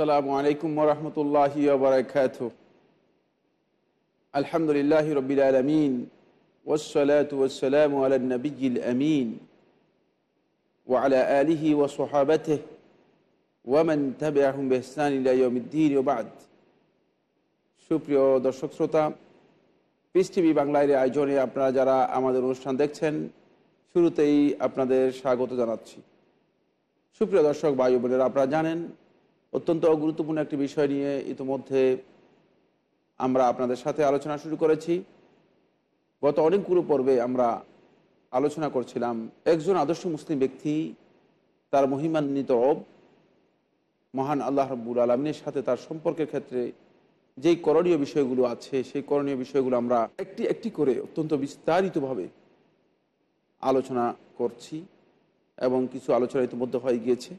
আসসালামু আলাইকুম রহমতুল্লাহ বারকাত আলহামদুলিল্লাহ রবিল আলমিন ওসলাত ওসালাম আল নবীল আমিন ওয়ালা আলিহি ও সোহাবতে ওয়ামান থাবে আহম সুপ্রিয় দর্শক শ্রোতা পিস টিভি বাংলার আয়োজনে আপনারা যারা আমাদের অনুষ্ঠান দেখছেন, শুরুতেই আপনাদের স্বাগত জানাচ্ছি। সুপ্রিয় দর্শক বায়ু বোনেরা, আপনারা জানেন অত্যন্ত গুরুত্বপূর্ণ একটি বিষয় নিয়ে ইতিমধ্যে আমরা আপনাদের সাথে আলোচনা শুরু করেছি। গত অনেকগুলো পর্বে আমরা আলোচনা করছিলাম, একজন আদর্শ মুসলিম ব্যক্তি, তার মহিমান্বিত অব মহান আল্লাহ রব্বুল আলমিনের সাথে তার সম্পর্কের ক্ষেত্রে যেই করণীয় বিষয়গুলো আছে, সেই করণীয় বিষয়গুলো আমরা একটি একটি করে অত্যন্ত বিস্তারিতভাবে আলোচনা করছি এবং কিছু আলোচনা ইতিমধ্যে হয়ে গিয়েছে।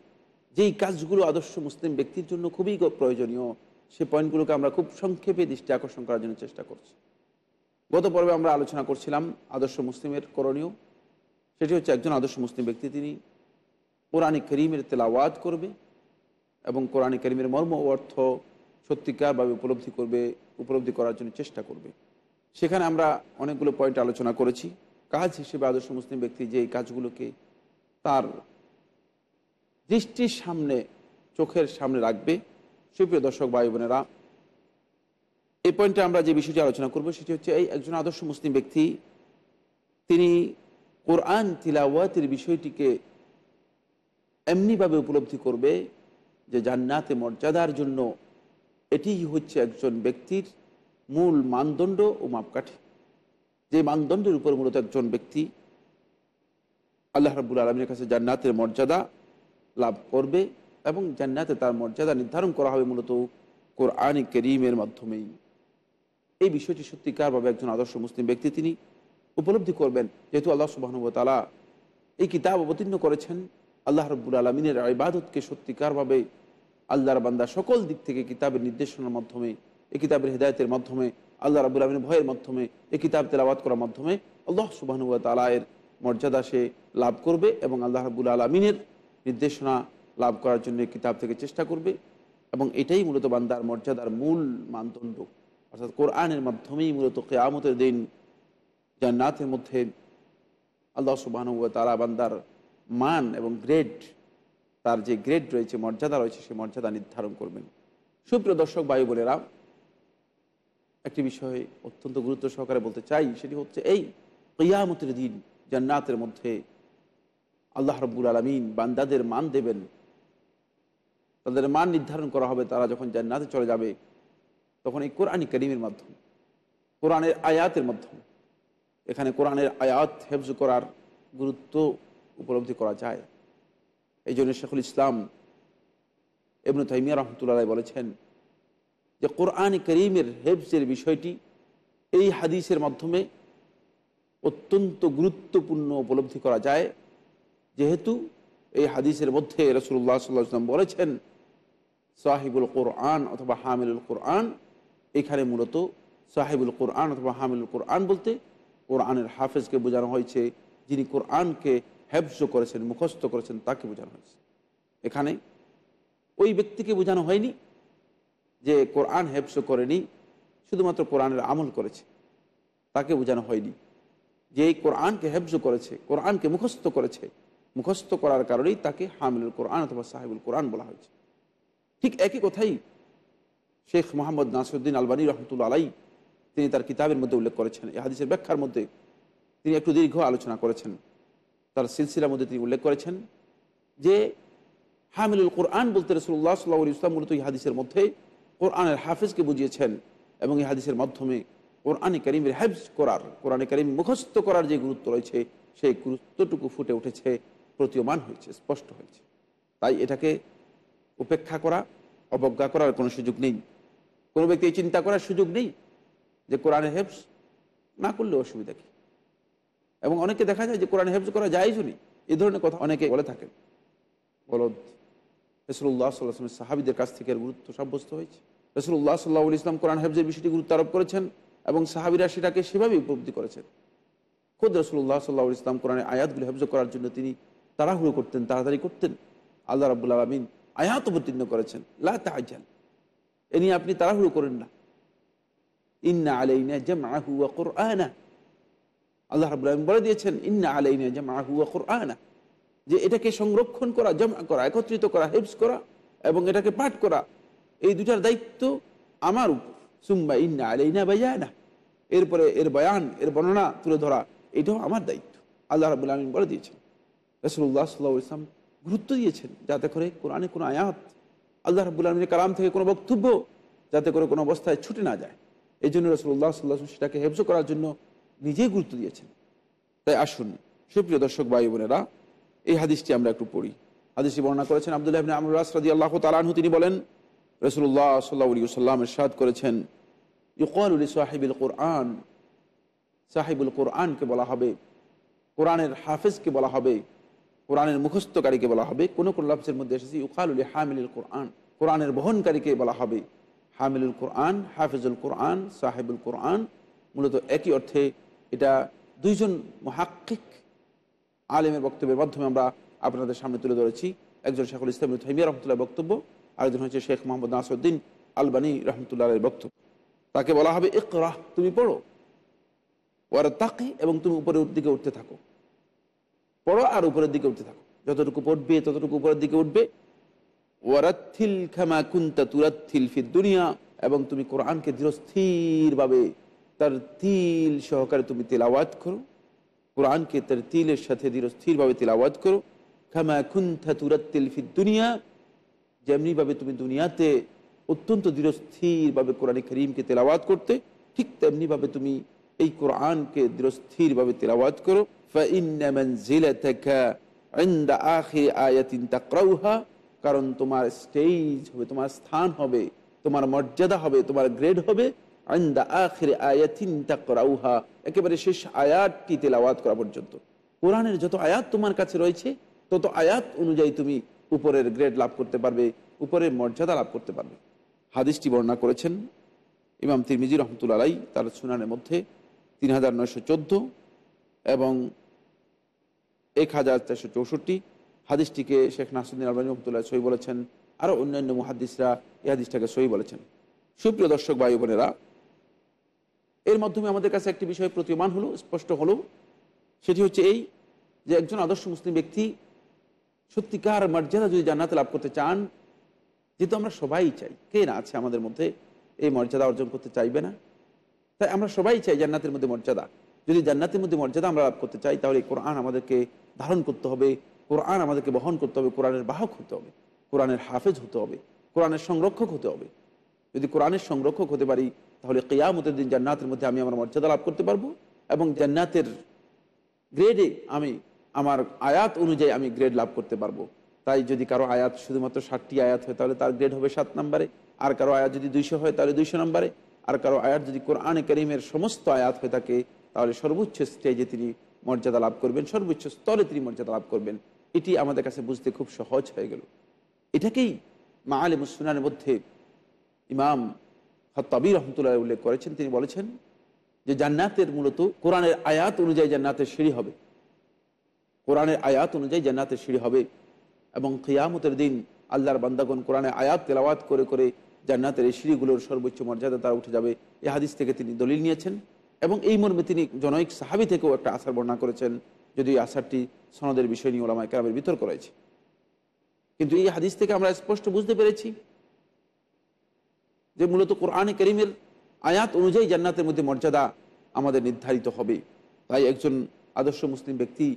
যেই কাজগুলো আদর্শ মুসলিম ব্যক্তির জন্য খুবই প্রয়োজনীয়, সে পয়েন্টগুলোকে আমরা খুব সংক্ষেপে দৃষ্টি আকর্ষণ করার জন্য চেষ্টা করছি। গত পর্বে আমরা আলোচনা করছিলাম আদর্শ মুসলিমের করণীয়। সেটি হচ্ছে একজন আদর্শ মুসলিম ব্যক্তি, তিনি কোরআন করিমের তেলাওয়াত করবে এবং কোরআন করিমের মর্ম অর্থ সত্যিকারভাবে উপলব্ধি করবে, উপলব্ধি করার জন্য চেষ্টা করবে। সেখানে আমরা অনেকগুলো পয়েন্ট আলোচনা করেছি। কাজ হিসেবে আদর্শ মুসলিম ব্যক্তি যে কাজগুলোকে তার দৃষ্টির সামনে, চোখের সামনে রাখবে। সুপ্রিয় দর্শক, ভাই বোনেরা এই পয়েন্টে আমরা যে বিষয়টি আলোচনা করব, সেটি হচ্ছে এই একজন আদর্শ মুসলিম ব্যক্তি, তিনি কোরআন তিলাওয়াতের বিষয়টিকে এমনিভাবে উপলব্ধি করবে যে জান্নাতে মর্যাদার জন্য এটি হচ্ছে একজন ব্যক্তির মূল মানদণ্ড ও মাপকাঠি। যে মানদণ্ডের উপর মূলত একজন ব্যক্তি আল্লাহ রাবুল আলমীর কাছে জান্নাতের মর্যাদা লাভ করবে এবং জান্নাতে তার মর্যাদা নির্ধারণ করা হবে মূলত কোরআন করিমের মাধ্যমেই। এই বিষয়টি সত্যিকারভাবে একজন আদর্শ মুসলিম ব্যক্তি তিনি উপলব্ধি করবেন, যেহেতু আল্লাহ সুবাহনবতালা এই কিতাব অবতীর্ণ করেছেন। আল্লাহ রব্বুল আলমিনের ইবাদতকে সত্যিকারভাবে আল্লাহর বান্দা সকল দিক থেকে কিতাবের নির্দেশনার মাধ্যমে, এই কিতাবের হৃদায়তের মাধ্যমে, আল্লাহ রাবুল আলমিনের ভয়ের মাধ্যমে, এই কিতাব তেলাবাদ করার মাধ্যমে আল্লাহ সুবাহনুয়া তালায়ের মর্যাদা সে লাভ করবে এবং আল্লাহ রাবুল আলমিনের নির্দেশনা লাভ করার জন্য কিতাব থেকে চেষ্টা করবে এবং এটাই মূলত বান্দার মর্যাদার মূল মানদণ্ড। অর্থাৎ কোরআনের মাধ্যমেই মূলত কেয়ামতের দিন জান্নাতের মধ্যে আল্লাহ সুবাহানুয়া তালা বান্দার মান এবং গ্রেড, তার যে গ্রেড রয়েছে, মর্যাদা রয়েছে সে মর্যাদা নির্ধারণ করবেন। সুপ্রিয় দর্শক বায়ু বলেরা একটি বিষয়ে অত্যন্ত গুরুত্ব সহকারে বলতে চাই, সেটি হচ্ছে এই কেয়ামতের দিন জান্নাতের মধ্যে আল্লাহ রব্বুল আলমিন বান্দাদের মান দেবেন। তাদের মান নির্ধারণ করা হবে, তারা যখন জান্নাতে চলে যাবে, তখন এই কোরআনী করিমের মাধ্যমে, কোরআনের আয়াতের মাধ্যমে। এখানে কোরআনের আয়াত হেফজ করার গুরুত্ব উপলব্ধি করা যায়। এই জন্য শেখুল ইসলাম এবনু তাইমিয়া রহমতুল্লাহ বলেছেন যে কোরআন করিমের হেফজের বিষয়টি এই হাদিসের মাধ্যমে অত্যন্ত গুরুত্বপূর্ণ উপলব্ধি করা যায়। যেহেতু এই হাদিসের মধ্যে রসুল্লাহ সাল্লাম বলেছেন, সাহিবুল কোরআন অথবা হামিলুল কোরআন, এখানে মূলত সাহেবুল কোরআন অথবা হামিলুল কোরআন বলতে কোরআনের হাফেজকে বোঝানো হয়েছে, যিনি কোরআনকে হেফজ করেছেন, মুখস্থ করেছেন, তাকে বোঝানো হয়েছে। এখানে ওই ব্যক্তিকে বোঝানো হয়নি যে কোরআন হেফজ করেনি, শুধুমাত্র কোরআনের আমল করেছে, তাকে বোঝানো হয়নি। যে এই কোরআনকে হেফজ করেছে, কোরআনকে মুখস্থ করেছে মুখস্থ করার কারণেই তাকে হামিলুল কোরআন অথবা সাহেবুল কোরআন বলা হয়েছে। ঠিক একই কথাই শেখ মোহাম্মদ নাসরুদ্দিন আলবানী রহমতুল্লা আলাই তিনি তার কিতাবের মধ্যে উল্লেখ করেছেন, এই হাদিসের ব্যাখ্যার মধ্যে তিনি একটু দীর্ঘ আলোচনা করেছেন। তার সিলসিলার মধ্যে তিনি উল্লেখ করেছেন যে হামিলুল কোরআন বলতে রসুল্লাহ সাল্লাহ ইসলাম মূলত এই হাদিসের মধ্যে কোরআনের হাফিজকে বুঝিয়েছেন এবং এই হাদিসের মাধ্যমে কোরআনে করিমের হেফজ করার, কোরআনে করিম মুখস্থ করার যে গুরুত্ব রয়েছে, সেই গুরুত্বটুকু ফুটে উঠেছে। প্রতীয়মান হয়েছে, স্পষ্ট হয়েছে। তাই এটাকে উপেক্ষা করা, অবজ্ঞা করার কোনো সুযোগ নেই। কোনো ব্যক্তি চিন্তা করার সুযোগ নেই যে কোরআনে হেফজ না করলে অসুবিধা কী? এবং অনেকে দেখা যায় যে কোরআন হেফজ করা যায় শুনি এই ধরনের কথা অনেকে বলে থাকেন। বলদ রসুল্লাহ সাল্লাহামের সাহাবিদের কাছ থেকে গুরুত্ব সাব্যস্ত হয়েছে। রসুল্লাহ সাল্লাহ ইসলাম কোরআন হেফজের বিষয়টি গুরুত্ব আরোপ করেছেন এবং সাহাবিরা সেটাকে সেভাবে উপলব্ধি করেছেন। খোদ রসুল্লাহ সাল্লাহ ইসলাম কোরআনের আয়াতগুলি হেফজ করার জন্য তিনি তাড়াহুড়ো করতেন, তাড়াতাড়ি করতেন। আল্লাহ রাবুল আলমিন আয়াত অবতীর্ণ করেছেন, লা এ নিয়ে আপনি তাড়াহুড়ো করেন না। ইন্না আলাইনা জামআহু ওয়া কুরআনা। আল্লাহ রাব্বুল আলামিন বলে দিয়েছেন, ইন্না আলাইনা জামআহু ওয়া কুরআনা। যে এটাকে সংরক্ষণ করা জমা করা, একত্রিত করা, হেফজ করা এবং এটাকে পাঠ করা, এই দুটার দায়িত্ব আমার উপর। সুম্মা ইন্না আলাইনা বায়ানা। এরপরে এর বয়ান, এর বর্ণনা তুলে ধরা, এটাও আমার দায়িত্ব। আল্লাহ রাবুল আলমিন বলে দিয়েছেন। রসুল্লাহ সাল্লাহ ইসলাম গুরুত্ব দিয়েছেন যাতে করে কোরআনে কোনো আয়াত আল্লাহ রাবুল আলমিনের কালাম থেকে কোনো বক্তব্য যাতে করে কোনো অবস্থায় ছুটে না যায়। এই জন্য রসুল্লাহ সাল্লাহ সেটাকে হেফজ করার জন্য নিজেই গুরুত্ব দিয়েছেন। তাই আসুন, সুপ্রিয় দর্শক ভাই বোনেরা, এই হাদিসটি আমরা একটু পড়ি। হাদিসটি বর্ণনা করেছেন আবদুল্লাহ ইবনে আমর রাসরাদি আল্লাহ তালাহু তিনি বলেন রসুল্লাহ সাল্লাহ সাল্লাম এরশাদ করেছেন ইকল উলি সাহিবুল কোরআন, সাহিবুল কোরআনকে বলা হবে, কোরআনের হাফেজকে বলা হবে কোরআনের মুখস্থকারীকে বলা হবে। কোন কোন লফসের মধ্যে এসেছে উলি হামিলুল কোরআন। কোরআনের বহনকারীকে বলা হবে। হামিলুল কোরআন, হাফিজুল কোরআন, সাহেবুল কোরআন। মূলত একই অর্থে এটা দুইজন মহাক্কিক আলেমের বক্তব্যের মাধ্যমে আমরা আপনাদের সামনে তুলে ধরেছি। একজন শেখুল ইসলাম থাইমিয়া রহমতুল্লাহ বক্তব্য, আরেকজন হচ্ছে শেখ মোহাম্মদ নাসুদ্দিন আলবানী রহমতুল্লাহের বক্তব্য। তাকে বলা হবে, ইকরাহ, তুমি পড়ো। ওর তাকে এবং তুমি উপরের দিকে উঠতে থাকো। পড়ো আর উপরের দিকে উঠতে থাকো। যতটুকু পড়বে, ততটুকু উপরের দিকে উঠবে। ওয়ারাত্থিল খামা কুন্তা তুরাত্থিল ফির দুনিয়া, এবং তুমি কোরআনকে দৃঢ়স্থিরভাবে তার তিল সহকারে তুমি তেলাওয়াত করো। কোরআনকে তার তিলের সাথে ধীরস্থিরভাবে তেলাওয়াত করো। খামা কুন্থা তুরাত্তিল ফির দুনিয়া, যেমনিভাবে তুমি দুনিয়াতে অত্যন্ত দৃঢ়স্থিরভাবে কোরআন করিমকে তেলাওয়াত করতে, ঠিক তেমনিভাবে তুমি এই কোরআনকে দৃঢ়স্থিরভাবে তেলাওয়াত করো। কারণ তোমার স্টেজ হবে, তোমার স্থান হবে, তোমার মর্যাদা হবে, তোমার গ্রেড হবে। একেবারে শেষ আয়াতটি তেলাওয়াত করা পর্যন্ত। কোরআনের যত আয়াত তোমার কাছে রয়েছে, তত আয়াত অনুযায়ী তুমি উপরের গ্রেড লাভ করতে পারবে, উপরের মর্যাদা লাভ করতে পারবে। হাদিসটি বর্ণনা করেছেন ইমাম তিরমিজি রহমতুল্লা আলাই তার সুনানের মধ্যে তিন হাজার নয়শো চোদ্দ এবং এক হাজার চারশো চৌষট্টি হাদিসটিকে শেখ নাসুদ্দিন আলবানী রহমতুল্লাহ সই বলেছেন, আরও অন্যান্য মহাদিসরা এই হাদিসটাকে সই বলেছেন। সুপ্রিয় দর্শক বায়ু বোনেরা, এর মাধ্যমে আমাদের কাছে একটি বিষয় প্রতীয়মান হলো, স্পষ্ট হলো। সেটি হচ্ছে এই যে একজন আদর্শ মুসলিম ব্যক্তি সত্যিকার মর্যাদা যদি জান্নাতে লাভ করতে চান যেহেতু আমরা সবাই চাই। কে না আছে আমাদের মধ্যে এই মর্যাদা অর্জন করতে চাইবে না? তাই আমরা সবাই চাই জান্নাতের মধ্যে মর্যাদা। যদি জান্নাতের মধ্যে মর্যাদা আমরা লাভ করতে চাই, তাহলে কোরআন আমাদেরকে ধারণ করতে হবে, কোরআন আমাদেরকে বহন করতে হবে, কোরআনের বাহক হতে হবে, কোরআনের হাফেজ হতে হবে, কোরআনের সংরক্ষক হতে হবে। যদি কোরআনের সংরক্ষক হতে পারি, তাহলে কেয়ামতের দিন জান্নাতের মধ্যে আমি আমার মর্যাদা লাভ করতে পারব এবং জান্নাতের গ্রেডে আমি, আমার আয়াত অনুযায়ী আমি গ্রেড লাভ করতে পারব। তাই যদি কারও আয়াত শুধুমাত্র ষাটটি আয়াত হয়, তাহলে তার গ্রেড হবে সাত নম্বরে। আর কারও আয়াত যদি দুইশো হয়, তাহলে দুইশো নম্বরে। আর কারও আয়াত যদি কোরআনে করিমের সমস্ত আয়াত হয়ে থাকে, তাহলে সর্বোচ্চ স্টেজে তিনি মর্যাদা লাভ করবেন, সর্বোচ্চ স্তরে তিনি মর্যাদা লাভ করবেন। এটি আমাদের কাছে বুঝতে খুব সহজ হয়ে গেল। এটাকেই মা আলী মুসলানের মধ্যে ইমাম হত্তাবি রহমতুল্লাহ উল্লেখ করেছেন। তিনি বলেছেন যে, জান্নাতের মূলত কোরআনের আয়াত অনুযায়ী জান্নাতের সিঁড়ি হবে। কোরআনের আয়াত অনুযায়ী জান্নাতের সিঁড়ি হবে এবং খিয়ামতের দিন আল্লাহর বান্দাগণ কোরআনে আয়াত তেলাওয়াত করে করে জান্নাতের এই সিঁড়িগুলোর সর্বোচ্চ মর্যাদা তারা উঠে যাবে। এই হাদিস থেকে তিনি দলিল নিয়েছেন। এবং এই মর্মে তিনি জনৈক সাহাবি থেকেও একটা আসার বর্ণনা করেছেন যদি এই আসারটি সনদের বিষয় নিয়ে ওলামায় কেরামের বিতর্ক রয়েছে। কিন্তু এই হাদিস থেকে আমরা স্পষ্ট বুঝতে পেরেছি যে মূলত কোরআনে করিমের আয়াত অনুযায়ী জান্নাতের মধ্যে মর্যাদা আমাদের নির্ধারিত হবে। তাই একজন আদর্শ মুসলিম ব্যক্তি,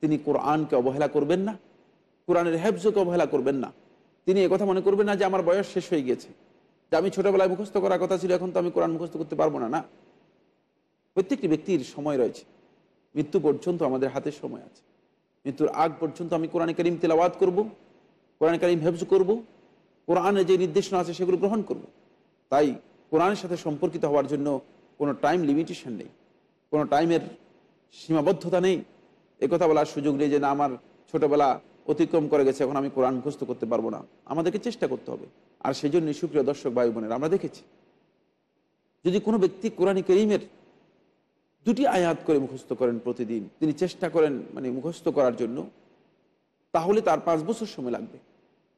তিনি কোরআনকে অবহেলা করবেন না, কোরআনের হেফজকে অবহেলা করবেন না। তিনি কথা মনে করবেন না যে, আমার বয়স শেষ হয়ে গেছে যে আমি ছোটোবেলায় মুখস্থ করার কথা ছিল, এখন তো আমি কোরআন মুখস্থ করতে পারব না। না। প্রত্যেকটি ব্যক্তির সময় রয়েছে। মৃত্যু পর্যন্ত আমাদের হাতে সময় আছে। মৃত্যুর আগ পর্যন্ত আমি কোরআন করিম তেলাওয়াত করব, কোরআন করিম হেফজ করব, কোরআনে যে নির্দেশনা আছে সেগুলো গ্রহণ করব। তাই কোরআনের সাথে সম্পর্কিত হওয়ার জন্য কোনো টাইম লিমিটেশন নেই, কোনো টাইমের সীমাবদ্ধতা নেই। কথা বলার সুযোগ নেই যে না, আমার ছোটোবেলা অতিক্রম করে গেছে, এখন আমি কোরআন মুখস্থ করতে পারব না। আমাদেরকে চেষ্টা করতে হবে। আর সেই জন্য সুপ্রিয় দর্শক ভাই বোনের, আমরা দেখেছি, যদি কোনো ব্যক্তি কোরআন করিমের দুটি আয়াত করে মুখস্থ করেন প্রতিদিন। তিনি চেষ্টা করেন মানে মুখস্থ করার জন্য। তাহলে তার পাঁচ বছর সময় লাগবে।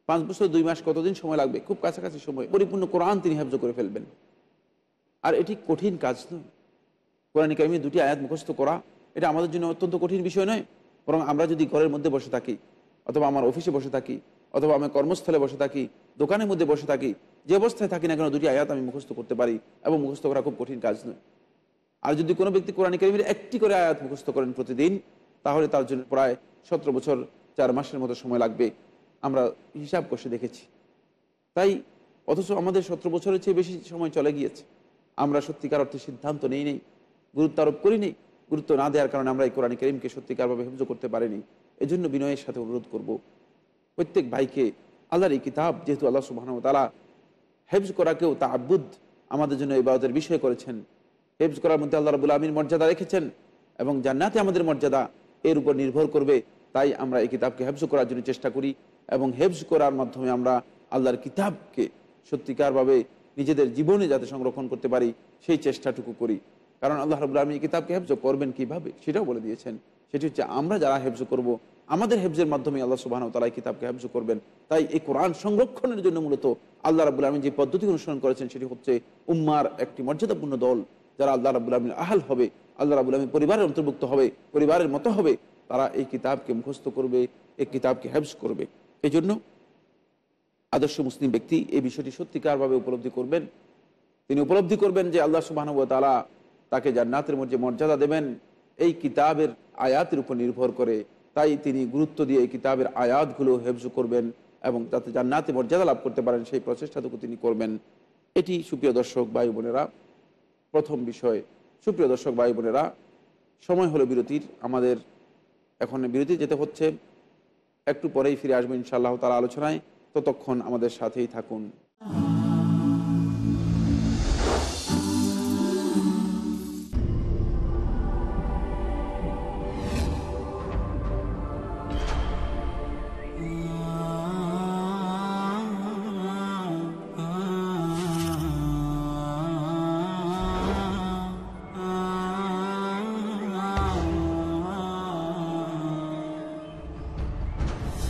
পাঁচ বছর, দুই মাস কতদিন সময় লাগবে? খুব কাছাকাছি সময়। পরিপূর্ণ কোরআন তিনি হেফজ করে ফেলবেন। আর এটি কঠিন কাজ নয়। কোরআন কারিমে দুটি আয়াত মুখস্থ করা, এটা আমাদের জন্য অত্যন্ত কঠিন বিষয় নয়। বরং আমরা যদি ঘরের মধ্যে বসে থাকি, অথবা আমার অফিসে বসে থাকি, অথবা আমি কর্মস্থলে বসে থাকি, দোকানের মধ্যে বসে থাকি, যে অবস্থায় থাকি না কেন দুটি আয়াত আমি মুখস্থ করতে পারি এবং মুখস্থ করা খুব কঠিন কাজ নয়। আর যদি কোনো ব্যক্তি কোরআন কারিমের একটি করে আয়াত মুখস্থ করেন প্রতিদিন, তাহলে তার জন্য প্রায় সতেরো বছর, চার মাসের মতো সময় লাগবে। আমরা হিসাব কষে দেখেছি। তাই অথচ আমাদের সতেরো বছরের চেয়ে বেশি সময় চলে গিয়েছে। আমরা সত্যিকার অর্থে সিদ্ধান্ত নেই নেই, গুরুত্ব আরোপ করিনি গুরুত্ব না দেওয়ার কারণে আমরা এই কোরআন করিমকে সত্যিকারভাবে হেফজ করতে পারিনি। এজন্য বিনয়ের সাথে অনুরোধ করব, প্রত্যেক ভাইকে আল্লাহর এই কিতাব, যেহেতু আল্লাহ সুবাহ তালা হেফজ করাকেও তা আব্বুদ আমাদের জন্য ইবাদতের বিষয় করেছেন হেফজ করার মধ্যে আল্লাহ রবুল্লা আমির মর্যাদা রেখেছেন এবং জান্নাতে আমাদের মর্যাদা এর উপর নির্ভর করবে। তাই আমরা এই কিতাবকে হেফজ করার জন্য চেষ্টা করি এবং হেফজ করার মাধ্যমে আমরা আল্লাহর কিতাবকে সত্যিকারভাবে নিজেদের জীবনে যাতে সংরক্ষণ করতে পারি, সেই চেষ্টাটুকু করি। কারণ আল্লাহ রবুল্লা আলমী কিতাবকে হেফজ করবেন কীভাবে? সেটাও বলে দিয়েছেন। সেটি হচ্ছে আমরা যারা হেফজ করব, আমাদের হেফজের মাধ্যমে আল্লাহ সুবাহ তালা কিতাবকে হেফজ করবেন। তাই এই কোরআন সংরক্ষণের জন্য মূলত আল্লাহ রাবুল আলমী যে পদ্ধতি অনুসরণ করেছেন, সেটি হচ্ছে উম্মার একটি মর্যাদাপূর্ণ দল। যারা আল্লাহ রাবুল আলমীর আহাল হবে, আল্লাহ রাবুল আলমী পরিবারের অন্তর্ভুক্ত হবে, পরিবারের মতো হবে, তারা এই কিতাবকে মুখস্থ করবে, এই কিতাবকে হেফজ করবে। এই জন্য আদর্শ মুসলিম ব্যক্তি এই বিষয়টি সত্যিকারভাবে উপলব্ধি করবেন। তিনি উপলব্ধি করবেন যে আল্লাহ সুবাহানুব তালা তাকে জান্নাতের মধ্যে মর্যাদা দেবেন, এই কিতাবের আয়াতের উপর নির্ভর করে তাই তিনি গুরুত্ব দিয়ে এই কিতাবের আয়াতগুলো হেফজ করবেন এবং যাতে জান্নাতে মর্যাদা লাভ করতে পারেন সেই প্রচেষ্টাটুকু তিনি করবেন। এটি সুপ্রিয় দর্শক, ভাই বোনেরা প্রথম বিষয়, সুপ্রিয় দর্শক ভাই বোনেরা, সময় হলো বিরতির। আমাদের এখন বিরতি যেতে হচ্ছে। একটু পরেই ফিরে আসব ইনশাআল্লাহ তার আলোচনায়। ততক্ষণ আমাদের সাথেই থাকুন।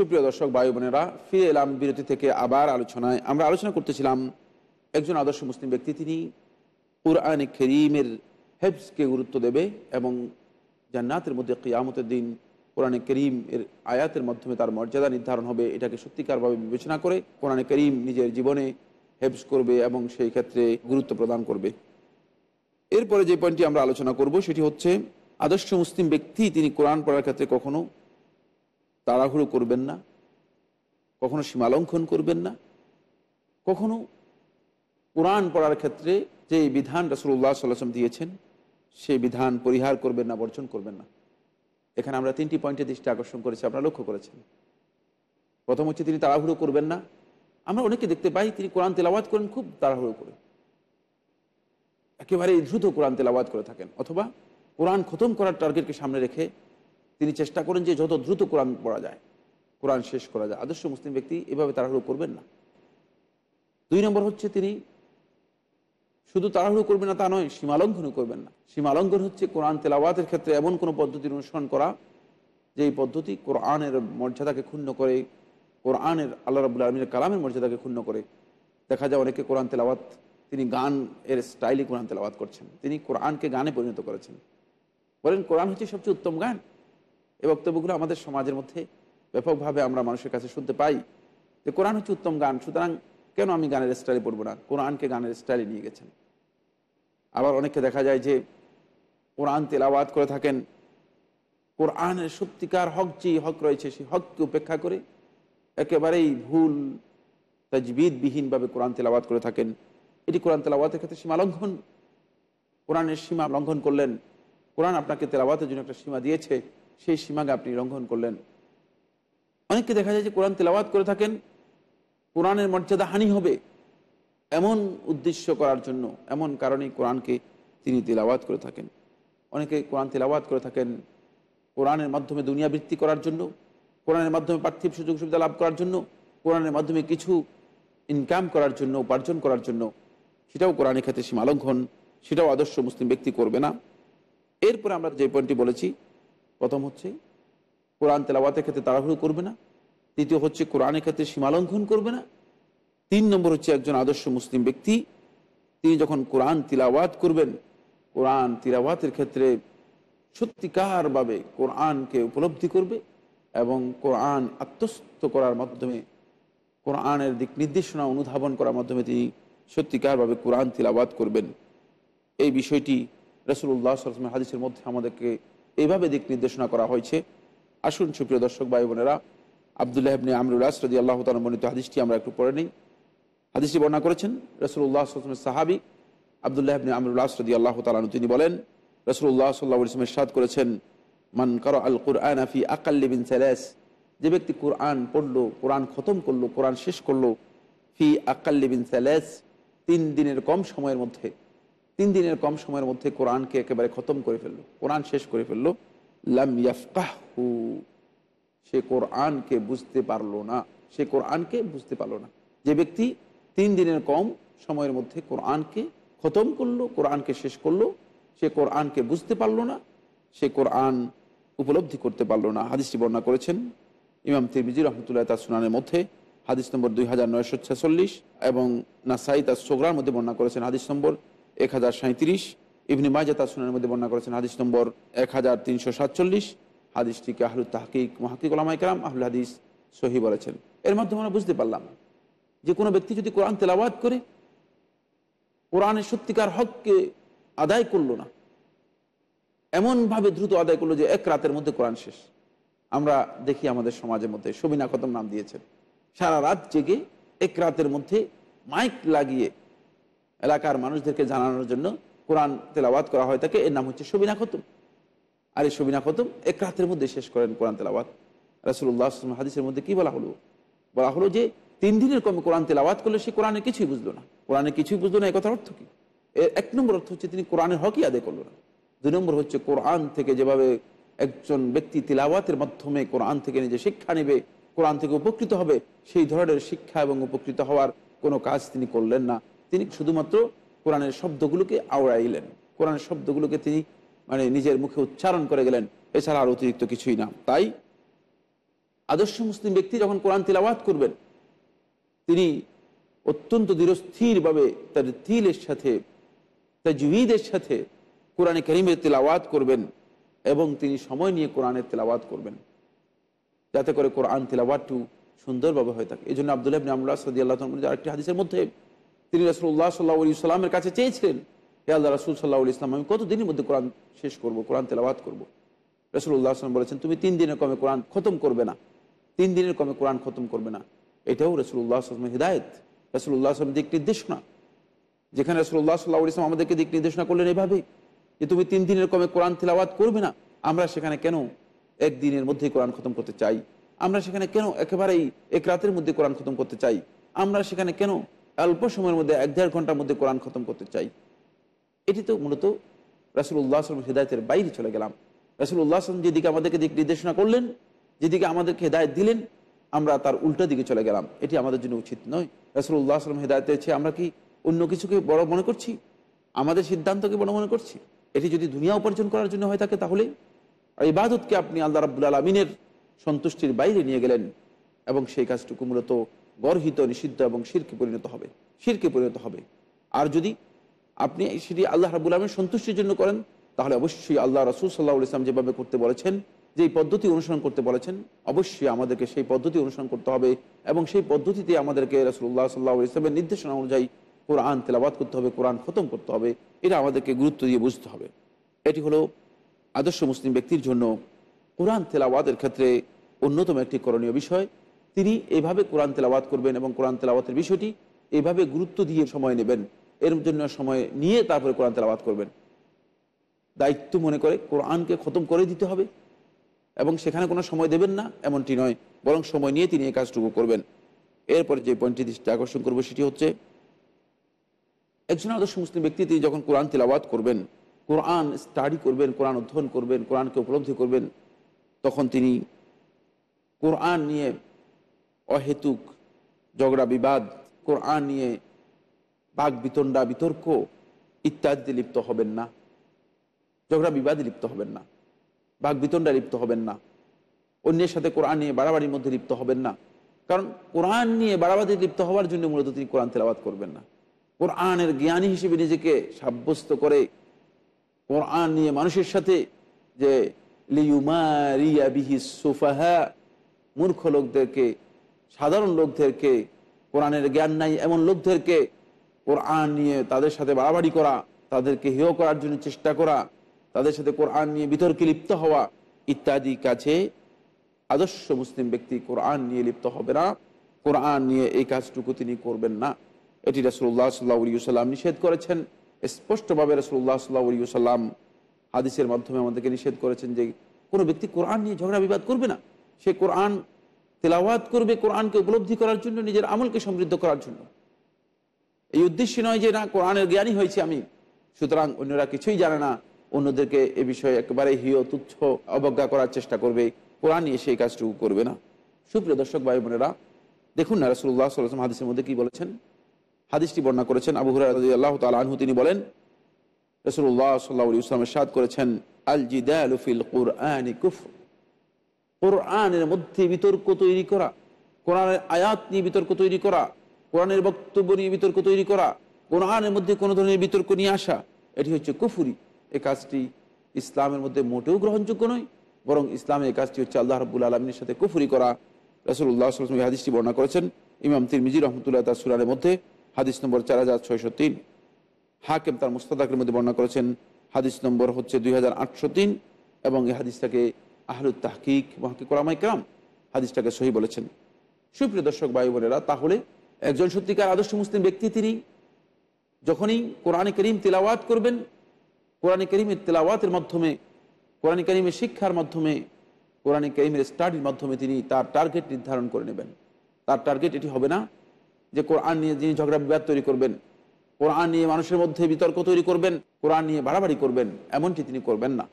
সুপ্রিয় দর্শক, ভাই বোনেরা, ফিরে এলাম বিরতি থেকে আবার আলোচনায়। আমরা আলোচনা করতেছিলাম একজন আদর্শ মুসলিম ব্যক্তি, তিনি কোরআনে করিমের হেফসকে গুরুত্ব দেবে এবং জান্নাতের মধ্যে কিয়ামতের দিন কোরআনে করিম এর আয়াতের মাধ্যমে তার মর্যাদা নির্ধারণ হবে, এটাকে সত্যিকারভাবে বিবেচনা করে কোরআনে করিম নিজের জীবনে হেফস করবে এবং সেই ক্ষেত্রে গুরুত্ব প্রদান করবে। এরপরে যে পয়েন্টটি আমরা আলোচনা করব, সেটি হচ্ছে, আদর্শ মুসলিম ব্যক্তি তিনি কোরআন পড়ার ক্ষেত্রে কখনো তাড়াহুড়ো করবেন না, কখনো সীমালঙ্ঘন করবেন না, কখনো কোরআন পড়ার ক্ষেত্রে যে বিধান রসুল্লাহ সাল্লাম দিয়েছেন সেই বিধান পরিহার করবেন না, বর্জন করবেন না। এখানে আমরা তিনটি পয়েন্টে দৃষ্টি আকর্ষণ করেছি, আপনারা লক্ষ্য করেছেন। প্রথম হচ্ছে তিনি তাড়াহুড়ো করবেন না। আমরা অনেকে দেখতে পাই তিনি কোরআন তেলাওয়াত করেন, খুব তাড়াহুড়ো করে। একেবারে দ্রুত কোরআন তেলাওয়াত করে থাকেন, অথবা কোরআন খতম করার টার্গেটকে সামনে রেখে তিনি চেষ্টা করেন যে যত দ্রুত কোরআন পড়া যায়, কোরআন শেষ করা যায়। আদর্শ মুসলিম ব্যক্তি এভাবে তাড়াহুড়ো করবেন না। দুই নম্বর হচ্ছে তিনি শুধু তাড়াহুড়ো করবেন না তা নয়, সীমালঙ্ঘনও করবেন না। সীমালঙ্ঘন হচ্ছে কোরআন তেলাওয়াতের ক্ষেত্রে এমন কোনো পদ্ধতির অনুসরণ করা যে এই পদ্ধতি কোরআনের মর্যাদাকে ক্ষুণ্ণ করে, কোরআনের আল্লাহ রাবুল আলমীর কালামের মর্যাদাকে ক্ষুণ্ণ করে। দেখা যায় অনেকে কোরআন তেলাওয়াত, তিনি গান, এর স্টাইলে কোরআন তেলাওয়াত করছেন। তিনি কোরআনকে গানে পরিণত করেছেন। বলেন কোরআন হচ্ছে সবচেয়ে উত্তম গান। এই বক্তব্যগুলো আমাদের সমাজের মধ্যে ব্যাপকভাবে আমরা মানুষের কাছে শুনতে পাই যে কোরআন হচ্ছে উত্তম গান, সুতরাং কেন আমি গানের স্টাইলে পড়ব না? কোরআনকে গানের স্টাইলে নিয়ে গেছেন। আবার অনেকে দেখা যায় যে কোরআন তেলাওয়াত করে থাকেন, কোরআনের সত্যিকার হক যে হক রয়েছে সেই হককে উপেক্ষা করে একেবারেই ভুল তাজবিদবিহীনভাবে কোরআন তেলাওয়াত করে থাকেন। এটি কোরআন তেলাওয়াতের ক্ষেত্রে সীমা লঙ্ঘন। কোরআনের সীমা লঙ্ঘন করলেন। কোরআন আপনাকে তেলাওয়াতের জন্য একটা সীমা দিয়েছে। সেই সীমাকে আপনি লঙ্ঘন করলেন। অনেককে দেখা যায় যে কোরআন তেলাওয়াত করে থাকেন, কোরআনের মর্যাদা হানি হবে এমন উদ্দেশ্য করার জন্য, এমন কারণেই কোরআনকে তিনি তেলাওয়াত করে থাকেন। অনেকে কোরআন তেলাওয়াত করে থাকেন কোরআনের মাধ্যমে দুনিয়া বৃত্তি করার জন্য, কোরআনের মাধ্যমে পার্থিব সুযোগ সুবিধা লাভ করার জন্য, কোরআনের মাধ্যমে কিছু ইনকাম করার জন্য, উপার্জন করার জন্য, সেটাও কোরআনের ক্ষেত্রে সীমালঙ্ঘন, সেটাও আদর্শ মুসলিম ব্যক্তি করবে না। এরপরে আমরা যে পয়েন্টটি বলেছি প্রথম হচ্ছে কোরআন তেলাওয়াতের ক্ষেত্রে তাড়াহুড়ো করবে না। তৃতীয় হচ্ছে কোরআনের ক্ষেত্রে সীমালঙ্ঘন করবে না। তিন নম্বর হচ্ছে একজন আদর্শ মুসলিম ব্যক্তি, তিনি যখন কোরআন তিলাওয়াত করবেন, কোরআন তিলাওয়াতের ক্ষেত্রে সত্যিকারভাবে কোরআনকে উপলব্ধি করবে এবং কোরআন আত্মস্থ করার মাধ্যমে, কোরআনের দিক নির্দেশনা অনুধাবন করার মাধ্যমে তিনি সত্যিকারভাবে কোরআন তিলাওয়াত করবেন। এই বিষয়টি রসুল্লাহ সালামের হাদিসের মধ্যে আমাদেরকে এইভাবে দিক নির্দেশনা করা হয়েছে। আসুন, সুপ্রিয় দর্শক, ভাই বোনেরা, আবদুল্লাহ ইবনে আমরুল আসরদি আল্লাহ তালা মনিত হাদিসটি আমরা একটু পড়ে নিই। হাদিসটি বর্ণনা করেছেন রসুল্লাহ আসলামের সাহাবি আবদুল্লাহ ইবনে আমরুল আসরদি আল্লাহ তালানু তিনি বলেন রসুল্লাহ সাল্লাহ ইসলামের সাদ করেছেন, মান করো আল কুরআন আফি আকাল্লিবিন স্যালাস যে ব্যক্তি কোরআন পড়ল, কোরআন খতম করল, কোরআন শেষ করল, ফি আকাল্লিবিন স্যালাস তিন দিনের কম সময়ের মধ্যে। তিন দিনের কম সময়ের মধ্যে কোরআনকে একেবারে খতম করে ফেলল। কোরআন শেষ করে ফেলল। লাম ইয়াফকাহু, সে কোরআনকে বুঝতে পারল না। সে কোরআনকে বুঝতে পারল না। যে ব্যক্তি তিন দিনের কম সময়ের মধ্যে কোরআনকে খতম করল, কোরআনকে শেষ করল, সে কোরআনকে বুঝতে পারল না, সে কোরআন উপলব্ধি করতে পারল না। হাদিসটি বর্ণনা করেছেন ইমাম তিরমিজি রহমতুল্লাহ তার সুনানের মধ্যে। হাদিস নম্বর দুই হাজার নয়শো ছেচল্লিশ এবং নাসাই তার সোগরার মধ্যে বর্ণনা করেছেন। হাদিস নম্বর এক হাজার সাঁত্রিশ ইবনি মাজা তার সুনানের মধ্যে বর্ণনা করেছেন হাদিস নম্বর এক হাজার তিনশো সাতচল্লিশ। হাদিসটিকে আহলুল তাহকিক মহাকিক ওলামাইকরাম আহলুল হাদিস সহি বলেছেন। এর মাধ্যমে আমরা বুঝতে পারলাম যে কোনো ব্যক্তি যদি কোরআন তেলাওয়াত করে, কোরআনের সত্যিকার হককে আদায় করল না, এমনভাবে দ্রুত আদায় করল যে এক রাতের মধ্যে কোরআন শেষ। আমরা দেখি আমাদের সমাজের মধ্যে সবিনা খতম নাম দিয়েছেন। সারা রাত জেগে এক রাতের মধ্যে মাইক লাগিয়ে এলাকার মানুষদেরকে জানানোর জন্য কোরআন তেলাওয়াত করা হয় তাকে। এর নাম হচ্ছে সবিনা খতুম। আর এই সবিনা খতুম এক রাতের মধ্যে শেষ করেন কোরআন তেলাওয়াত। রাসুল্লাহ হাদিসের মধ্যে কি বলা হলো? বলা হলো যে, তিন দিনের কমে কোরআন তেলাওয়াত করলে সে কোরআনে কিছুই বুঝলো না। কোরআনে কিছুই বুঝলো না কথার অর্থ কি? এর এক নম্বর অর্থ হচ্ছে তিনি কোরআনের হকই আদায় করল না। দুই নম্বর হচ্ছে কোরআন থেকে যেভাবে একজন ব্যক্তি তিলাওয়াতের মাধ্যমে কোরআন থেকে নিজে শিক্ষা নেবে, কোরআন থেকে উপকৃত হবে, সেই ধরনের শিক্ষা এবং উপকৃত হওয়ার কোনো কাজ তিনি করলেন না। তিনি শুধুমাত্র কোরআনের শব্দগুলোকে আওড়াইলেন। কোরআনের শব্দগুলোকে তিনি মানে নিজের মুখে উচ্চারণ করে গেলেন। এছাড়া আর অতিরিক্ত কিছুই না। তাই আদর্শ মুসলিম ব্যক্তি যখন কোরআন তিলাওয়াত করবেন, তিনি অত্যন্ত দৃঢ়স্থিরভাবে তার তিলের সাথে তাজউিদের সাথে কোরআনে করিমের তেলাওয়াত করবেন এবং তিনি সময় নিয়ে কোরআনের তেলাওয়াত করবেন। যাতে করে কোরআন তেলাওয়াতটু সুন্দরভাবে হয়ে থাকে। এই জন্য আবদুল্লাহ আমুল্লাহ সদি আল্লাহ আরেকটি হাদিসের মধ্যে তিনি রাসুল্লাহ সাল্লাহ সাল্লামের কাছে চেয়েছিলেন, হে আল্লাহ রাসুল সাল্লাহ ইসলাম আমি কত দিনের মধ্যে কোরআন শেষ করব, কোরআন তেলাওয়াত করব? রসুল্লাহ আসলাম বলেছেন, তুমি তিন দিনের কমে কোরআন খতম করবে না। তিন দিনের কমে কোরআন খতম করবে না। এটাও রসুল্লাহ আসলামের হৃদায়ত। রসুল্লাহ আসলাম দিক নির্দেশনা। যেখানে রসুল্লাহ সাল্লাহ ইসলাম আমাদেরকে দিক নির্দেশনা করলেন এভাবে যে তুমি তিন দিনের কমে কোরআন তেলাওয়াত করবে না। আমরা সেখানে কেন একদিনের মধ্যেই কোরআন খতম করতে চাই? আমরা সেখানে কেন একেবারেই এক রাতের মধ্যে কোরআন খতম করতে চাই? আমরা সেখানে কেন অল্প সময়ের মধ্যে, এক দেড় ঘণ্টার মধ্যে কোরআন খতম করতে চাই। এটি তো মূলত রাসুল্লাহ আসলাম হৃদায়তের বাইরে চলে গেলাম। রাসুল্লাহ আসলাম যেদিকে আমাদেরকে দিক নির্দেশনা করলেন, যেদিকে আমাদেরকে হেদায়ত দিলেন, আমরা তার উল্টো দিকে চলে গেলাম। এটি আমাদের জন্য উচিত নয়। রাসুল্লাহ আসলাম হেদায়ত চেয়ে আমরা কি অন্য কিছুকে বড় মনে করছি? আমাদের সিদ্ধান্তকে বড় মনে করছি? এটি যদি দুনিয়া উপার্জন করার জন্য হয়ে থাকে তাহলে ইবাদতকে আপনি আল্লাহ রাবুল আলমিনের সন্তুষ্টির বাইরে নিয়ে গেলেন এবং সেই কাজটুকু মূলত গর্হিত, নিষিদ্ধ এবং শিরকে পরিণত হবে। শিরকে পরিণত হবে। আর যদি আপনি সেটি আল্লাহ রাবুল আলমের সন্তুষ্টির জন্য করেন, তাহলে অবশ্যই আল্লাহ রসুল সাল্লাহ ইসলাম যেভাবে করতে বলেছেন, যেই পদ্ধতি অনুসরণ করতে বলেছেন, অবশ্যই আমাদেরকে সেই পদ্ধতি অনুসরণ করতে হবে এবং সেই পদ্ধতিতে আমাদেরকে রসুল্লাহ সাল্লাহ ইসলামের নির্দেশনা অনুযায়ী কোরআন তেলাবাদ করতে হবে, কোরআন খতম করতে হবে। এটা আমাদেরকে গুরুত্ব দিয়ে বুঝতে হবে। এটি হলো আদর্শ মুসলিম ব্যক্তির জন্য কোরআন তেলাওয়াতের ক্ষেত্রে অন্যতম একটি করণীয় বিষয়। তিনি এভাবে কোরআন তেলাওয়াত করবেন এবং কোরআন তেলাওয়াতের বিষয়টি এভাবে গুরুত্ব দিয়ে সময় নেবেন। এর জন্য সময় নিয়ে তারপরে কোরআন তেলাওয়াত করবেন। দায়িত্ব মনে করে কোরআনকে খতম করে দিতে হবে এবং সেখানে কোনো সময় দেবেন না, এমনটি নয়। বরং সময় নিয়ে তিনি এই কাজটুকু করবেন। এরপরে যে পয়েন্টটি দৃষ্টি আকর্ষণ করব সেটি হচ্ছে, একজন আদর্শ মুসলিম ব্যক্তি তিনি যখন কোরআন তেলাওয়াত করবেন, কোরআন স্টাডি করবেন, কোরআন অধ্যয়ন করবেন, কোরআনকে উপলব্ধি করবেন, তখন তিনি কোরআন নিয়ে অহেতুক, ঝগড়া, বিবাদ, কোরআন নিয়ে বাঘ বিতণ্ডা, বিতর্ক ইত্যাদিতে লিপ্ত হবেন না। ঝগড়া, বিবাদে লিপ্ত হবেন না। বাঘ বিতণ্ডা লিপ্ত হবেন না। অন্যের সাথে কোরআন নিয়ে বাড়াবাড়ির মধ্যে লিপ্ত হবেন না। কারণ কোরআন নিয়ে বাড়াবাড়ি লিপ্ত হওয়ার জন্য মূলত তিনি কোরআন তেলাবাদ করবেন না। কোরআনের জ্ঞানী হিসেবে নিজেকে সাব্যস্ত করে কোরআন নিয়ে মানুষের সাথে যে লিউমারিয়া বিহি সুফাহা, মূর্খ লোকদেরকে সাধারণ লোকদেরকে কোরআনের জ্ঞান নাই, এমন লোকদেরকে কোরআন নিয়ে তাদের সাথে বাড়াবাড়ি করা, তাদেরকে হেয় করার জন্য চেষ্টা করা, তাদের সাথে কোরআন নিয়ে বিতর্কে লিপ্ত হওয়া ইত্যাদি কাছে আদর্শ মুসলিম ব্যক্তি কোরআন নিয়ে লিপ্ত হবে না। কোরআন নিয়ে এই কাজটুকু তিনি করবেন না। এটি রসুল্লাহ সাল্লাহ সাল্লাম নিষেধ করেছেন। স্পষ্টভাবে রসুল্লাহ সাল্লাহ সাল্লাম হাদিসের মাধ্যমে আমাদেরকে নিষেধ করেছেন যে কোনো ব্যক্তি কোরআন নিয়ে ঝগড়া বিবাদ করবে না। সে কোরআন তেলাওয়াত করবে কোরআনকে উপলব্ধি করার জন্য, নিজের আমলকে সমৃদ্ধ করার জন্য। এই উদ্দেশ্য নয় যে না, কোরআনের জ্ঞানী হয়েছে আমি। সুতরাং অন্যরা কিছুই জানে না, অন্যদেরকে এ বিষয়ে একেবারে হিয়, তুচ্ছ অবজ্ঞা করার চেষ্টা করবে। কোরআন নিয়ে সেই কাজটুকু করবে না। সুপ্রিয় দর্শক ভাই বোনেরা, দেখুন না রসুল্লাহ সাল্লাম হাদিসের মধ্যে কি বলেছেন? হাদিসটি বর্ণনা করেছেন আবু হুরাহ আল্লাহ তালু তিনি বলেন রসুল্লাহ সাল্লাহ ইসলামের সাদ করেছেন, আল জিদালুফিল কোরআন কুফ কোরআনের মধ্যে বিতর্ক তৈরি করা, কোরআনের আয়াত নিয়ে বিতর্ক তৈরি করা, কোরআনের বক্তব্য নিয়ে বিতর্ক তৈরি করা, কোরআনের মধ্যে কোনো ধরনের বিতর্ক নিয়ে আসা, এটি হচ্ছে কুফুরি। এ কাজটি ইসলামের মধ্যে মোটেও গ্রহণযোগ্য নয়, বরং ইসলামের এই কাজটি হচ্ছে আল্লাহ রবুল আলমীর সাথে কুফুরি করা। রসুল্লাহ আসলাম হাদিসটি বর্ণনা করেছেন। ইমাম তিরমিজি রহমতুল্লাহ তার সুরানের মধ্যে হাদিস নম্বর চার হাজার ছয়শো তিন। হাকেম তার মুস্তাদাকের মধ্যে বর্ণনা করেছেন, হাদিস নম্বর হচ্ছে দুই হাজার আটশো তিন এবং এই হাদিসটাকে আহলুদ তাহকিক মহাকিক ওলামাই কালাম হাদিসটাকে সহি বলেছেন। সুপ্রিয় দর্শক, ভাই বোনেরা, তাহলে একজন সত্যিকার আদর্শ মুসলিম ব্যক্তি তিনি যখনই কোরআনে করিম তেলাওয়াত করবেন, কোরআনে করিমের তেলাওয়াতের মাধ্যমে, কোরআনে করিমের শিক্ষার মাধ্যমে, কোরআনে করিমের স্টাডির মাধ্যমে তিনি তার টার্গেট নির্ধারণ করে নেবেন। তার টার্গেট এটি হবে না যে কোরআন নিয়ে যিনি ঝগড়া বিবাদ তৈরি করবেন, কোরআন নিয়ে মানুষের মধ্যে বিতর্ক তৈরি করবেন, কোরআন নিয়ে বাড়াবাড়ি করবেন, এমনটি তিনি করবেন না।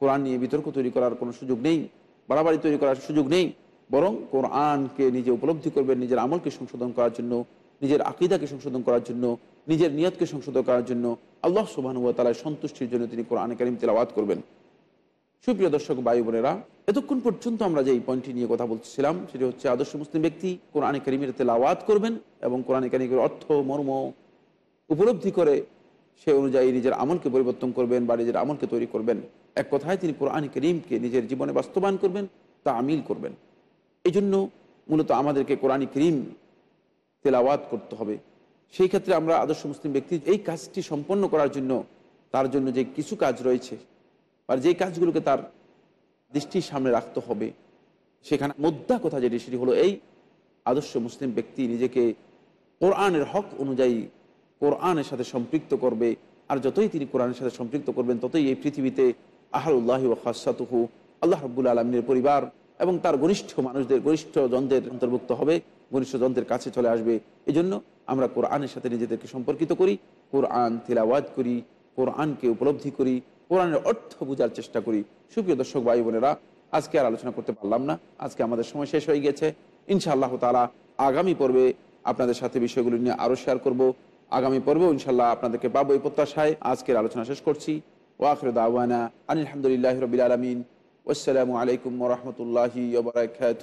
কোরআন নিয়ে বিতর্ক তৈরি করার কোনো সুযোগ নেই, বাড়াবাড়ি তৈরি করার সুযোগ নেই, বরং কোরআনকে নিজে উপলব্ধি করবেন, নিজের আমলকে সংশোধন করার জন্য, নিজের আকিদাকে সংশোধন করার জন্য, নিজের নিয়তকে সংশোধন করার জন্য আল্লাহ সুবাহানুয়া তালার সন্তুষ্টির জন্য তিনি কোরআন কারিম তেলাওয়াত করবেন। সুপ্রিয় দর্শক বায়ু বোনেরা, এতক্ষণ পর্যন্ত আমরা যে এই পয়েন্টটি নিয়ে কথা বলছিলাম, সেটি হচ্ছে আদর্শ মুসলিম ব্যক্তি কোরআন কারিমের তেলাওয়াত করবেন এবং কোরআন কারিমের অর্থ, মর্ম উপলব্ধি করে সে অনুযায়ী নিজের আমলকে পরিবর্তন করবেন বা নিজের আমলকে তৈরি করবেন। এক কথায় তিনি কোরআন করিমকে নিজের জীবনে বাস্তবায়ন করবেন, তা আমিল করবেন। এই জন্য মূলত আমাদেরকে কোরআন করিম তেলাওয়াত করতে হবে। সেই ক্ষেত্রে আমরা আদর্শ মুসলিম ব্যক্তি, এই কাজটি সম্পন্ন করার জন্য, তার জন্য যে কিছু কাজ রয়েছে, আর যেই কাজগুলোকে তার দৃষ্টির সামনে রাখতে হবে, সেখানে মোদ্দা কথা যেটি, সেটি হলো এই, আদর্শ মুসলিম ব্যক্তি নিজেকে কোরআনের হক অনুযায়ী কোরআনের সাথে সম্পৃক্ত করবে, আর যতই তিনি কোরআনের সাথে সম্পৃক্ত করবেন, ততই এই পৃথিবীতে আহারুল্লাহি ও খাসাতুহু, আল্লাহ রব্বুল আলমিনের পরিবার এবং তার ঘনিষ্ঠ মানুষদের, ঘনিষ্ঠ জনদের অন্তর্ভুক্ত হবে, ঘনিষ্ঠ জনদের কাছে চলে আসবে। এই জন্য আমরা কোরআনের সাথে নিজেদেরকে সম্পর্কিত করি, কোরআন তিলাওয়াত করি, কোরআনকে উপলব্ধি করি, কোরআনের অর্থ বোঝার চেষ্টা করি। সুপ্রিয় দর্শক ভাই বোনেরা, আজকে আর আলোচনা করতে পারলাম না। আজকে আমাদের সময় শেষ হয়ে গেছে। ইনশাআল্লাহ তালা আগামী পর্বে আপনাদের সাথে বিষয়গুলি নিয়ে আরও শেয়ার করব। আগামী পর্বেও ইনশাল্লাহ আপনাদেরকে পাবো এই প্রত্যাশায়। আজকের আলোচনা শেষ করছি। ওয়াখর দাওয়ানা আলহামদুলিল্লাহ রবিল আলমিন আসসালামু আলাইকুম রহমতুল্লাহি বারাকাত